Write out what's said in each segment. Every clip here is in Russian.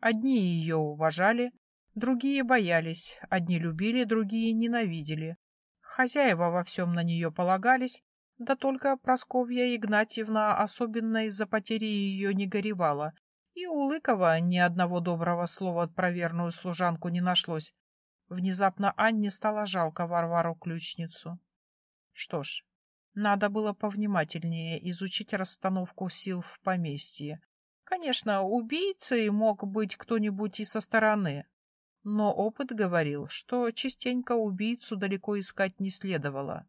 Одни ее уважали, другие боялись, одни любили, другие ненавидели. Хозяева во всем на нее полагались, да только Просковья Игнатьевна особенно из-за потери ее не горевала, и у Лыкова ни одного доброго слова про верную служанку не нашлось. Внезапно Анне стало жалко Варвару-ключницу. Что ж, надо было повнимательнее изучить расстановку сил в поместье. Конечно, убийцей мог быть кто-нибудь и со стороны, но опыт говорил, что частенько убийцу далеко искать не следовало.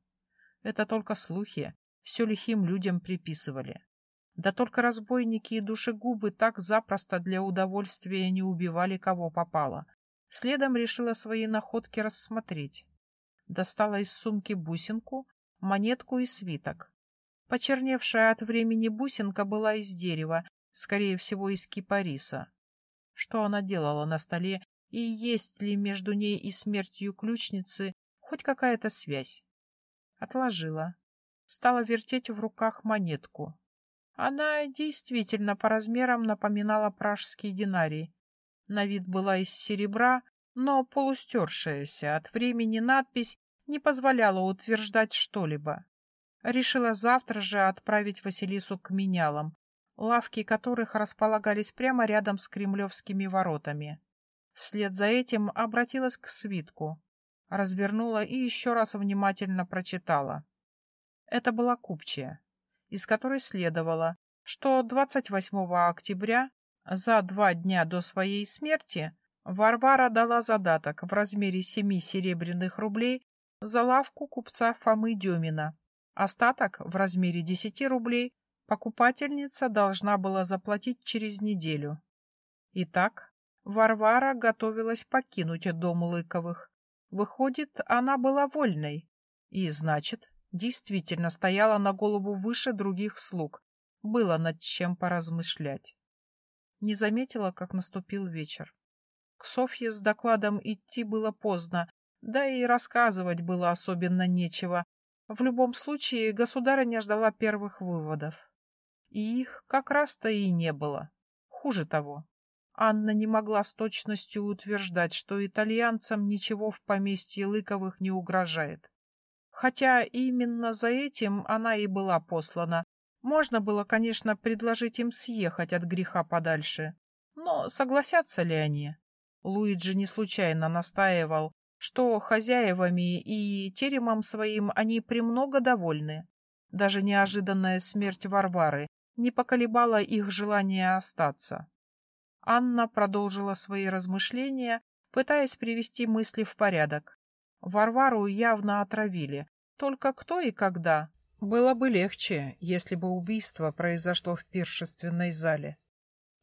Это только слухи, все лихим людям приписывали. Да только разбойники и душегубы так запросто для удовольствия не убивали кого попало. Следом решила свои находки рассмотреть. Достала из сумки бусинку, монетку и свиток. Почерневшая от времени бусинка была из дерева, скорее всего, из кипариса. Что она делала на столе, и есть ли между ней и смертью ключницы хоть какая-то связь? Отложила. Стала вертеть в руках монетку. Она действительно по размерам напоминала пражский динарий. На вид была из серебра, но полустершаяся от времени надпись не позволяла утверждать что-либо. Решила завтра же отправить Василису к менялам, лавки которых располагались прямо рядом с кремлевскими воротами. Вслед за этим обратилась к свитку, развернула и еще раз внимательно прочитала. Это была купчая, из которой следовало, что 28 октября, за два дня до своей смерти, Варвара дала задаток в размере семи серебряных рублей за лавку купца Фомы Демина. Остаток в размере десяти рублей покупательница должна была заплатить через неделю. Итак, Варвара готовилась покинуть дом Лыковых. Выходит, она была вольной. И, значит, действительно стояла на голову выше других слуг. Было над чем поразмышлять. Не заметила, как наступил вечер. К Софье с докладом идти было поздно, да и рассказывать было особенно нечего. В любом случае, государыня ждала первых выводов. И их как раз-то и не было. Хуже того, Анна не могла с точностью утверждать, что итальянцам ничего в поместье Лыковых не угрожает. Хотя именно за этим она и была послана. Можно было, конечно, предложить им съехать от греха подальше. Но согласятся ли они? Луиджи не случайно настаивал, что хозяевами и теремом своим они премного довольны. Даже неожиданная смерть Варвары не поколебало их желание остаться. Анна продолжила свои размышления, пытаясь привести мысли в порядок. Варвару явно отравили. Только кто и когда? Было бы легче, если бы убийство произошло в пиршественной зале.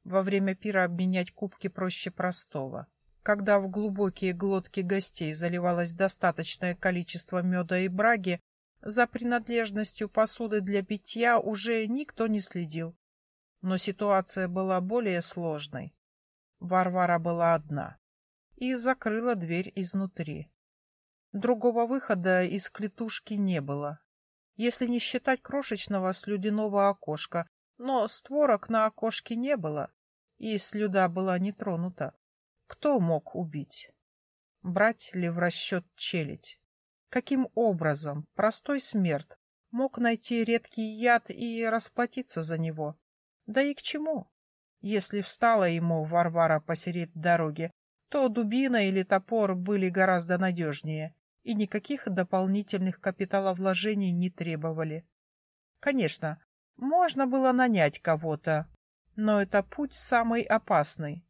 Во время пира обменять кубки проще простого. Когда в глубокие глотки гостей заливалось достаточное количество меда и браги, за принадлежностью посуды для питья уже никто не следил. Но ситуация была более сложной. Варвара была одна и закрыла дверь изнутри. Другого выхода из клетушки не было, если не считать крошечного слюдяного окошка, но створок на окошке не было, и слюда была не тронута. Кто мог убить? Брать ли в расчет челядь? Каким образом простой смерть мог найти редкий яд и расплатиться за него? Да и к чему? Если встала ему Варвара посередь дороги, то дубина или топор были гораздо надежнее и никаких дополнительных капиталовложений не требовали. Конечно, можно было нанять кого-то, но это путь самый опасный,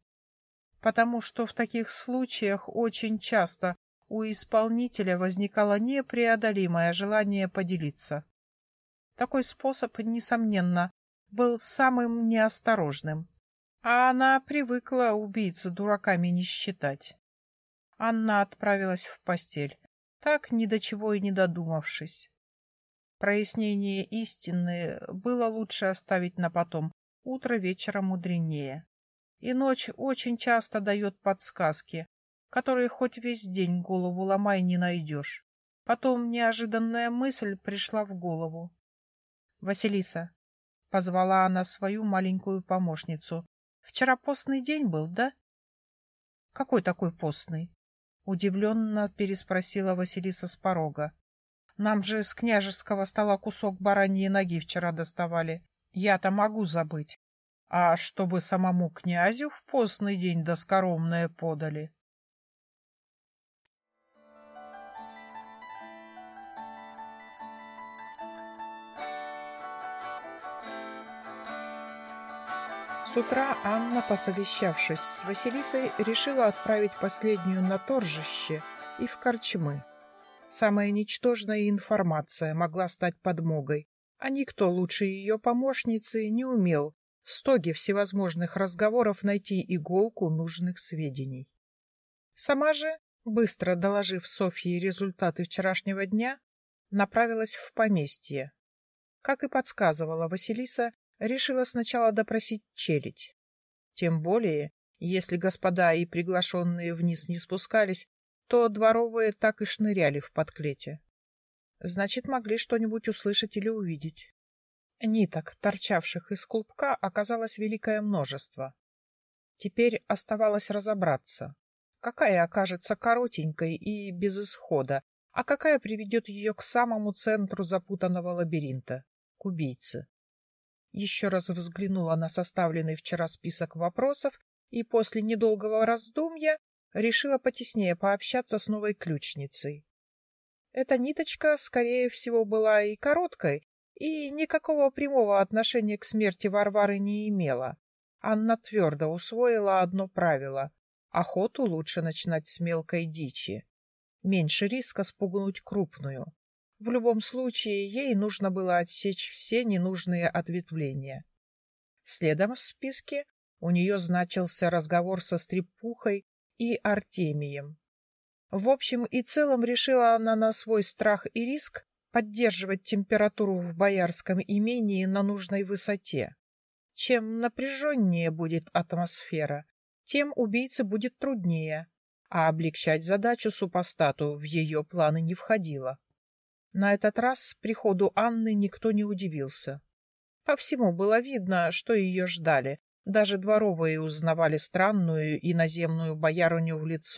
потому что в таких случаях очень часто у исполнителя возникало непреодолимое желание поделиться. Такой способ, несомненно, был самым неосторожным. А она привыкла убийц дураками не считать. Анна отправилась в постель, так ни до чего и не додумавшись. Прояснение истины было лучше оставить на потом, утро вечера мудренее. И ночь очень часто дает подсказки, которые хоть весь день голову ломай не найдешь. Потом неожиданная мысль пришла в голову. — Василиса, — позвала она свою маленькую помощницу, — вчера постный день был, да? Какой такой постный? Удивленно переспросила Василиса с порога. Нам же с княжеского стола кусок бараньей ноги вчера доставали. Я-то могу забыть. А чтобы самому князю в постный день доскоромное подали. С утра Анна, посовещавшись с Василисой, решила отправить последнюю на торжище и в корчмы. Самая ничтожная информация могла стать подмогой, а никто лучше ее помощницы не умел в стоге всевозможных разговоров найти иголку нужных сведений. Сама же, быстро доложив Софье результаты вчерашнего дня, направилась в поместье. Как и подсказывала Василиса, решила сначала допросить челядь. Тем более, если господа и приглашенные вниз не спускались, то дворовые так и шныряли в подклете. Значит, могли что-нибудь услышать или увидеть. Ниток, торчавших из клубка, оказалось великое множество. Теперь оставалось разобраться, какая окажется коротенькой и без исхода, а какая приведет ее к самому центру запутанного лабиринта, к убийце еще раз взглянула на составленный вчера список вопросов и после недолгого раздумья решила потеснее пообщаться с новой ключницей. Эта ниточка, скорее всего, была и короткой, и никакого прямого отношения к смерти Варвары не имела. Анна твердо усвоила одно правило — охоту лучше начинать с мелкой дичи. Меньше риска спугнуть крупную. В любом случае, ей нужно было отсечь все ненужные ответвления. Следом в списке у нее значился разговор со Стрепухой и Артемием. В общем и целом решила она на свой страх и риск поддерживать температуру в боярском имении на нужной высоте. Чем напряженнее будет атмосфера, тем убийце будет труднее, а облегчать задачу супостату в ее планы не входило. На этот раз приходу Анны никто не удивился. По всему было видно, что ее ждали. Даже дворовые узнавали странную иноземную боярыню в лицо.